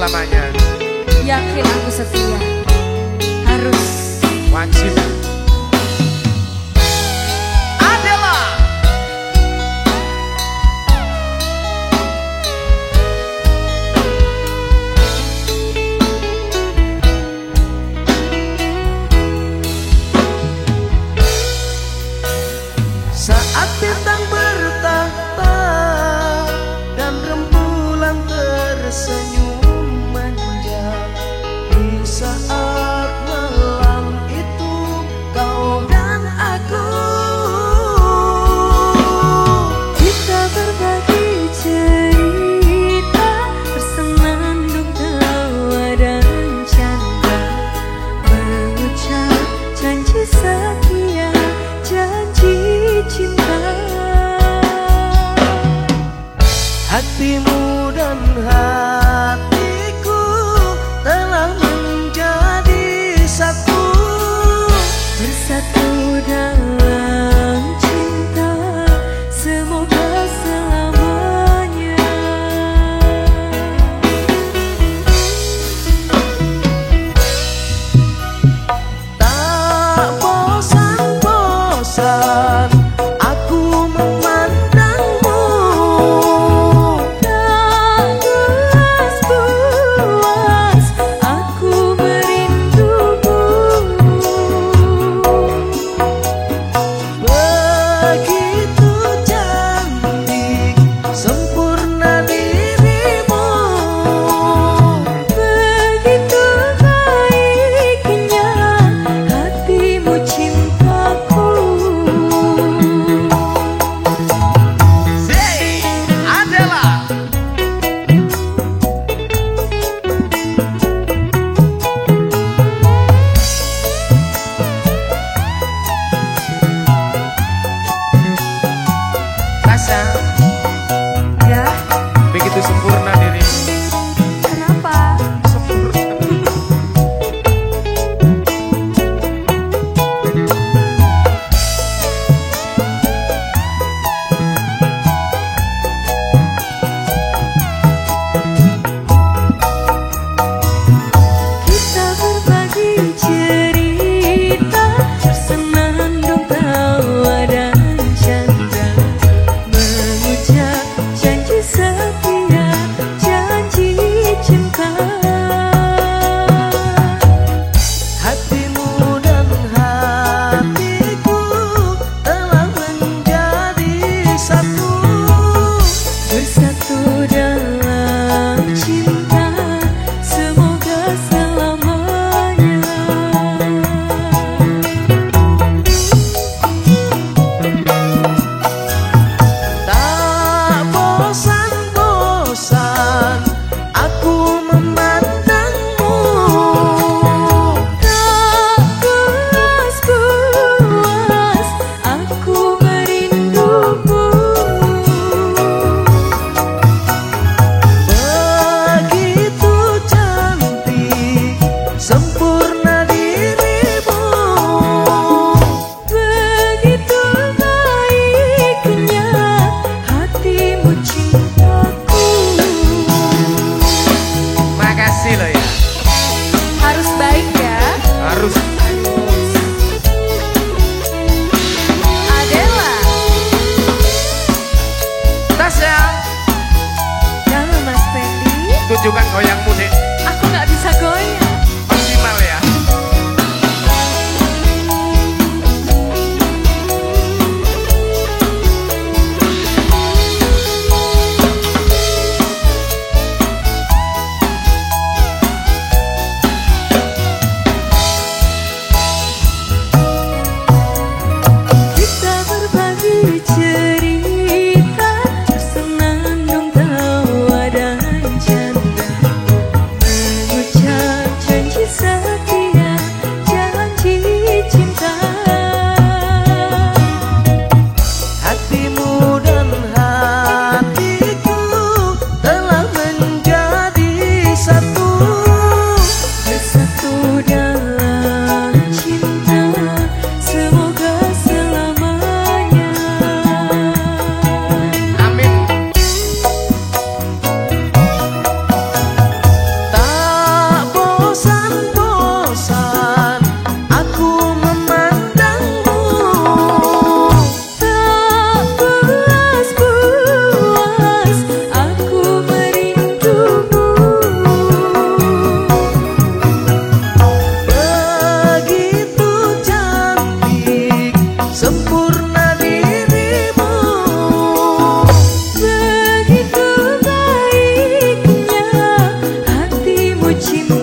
selamanya. Yakin aku setia. Harus. Wajib. Saat bintang dan rembulan tersenyum 就干这样 te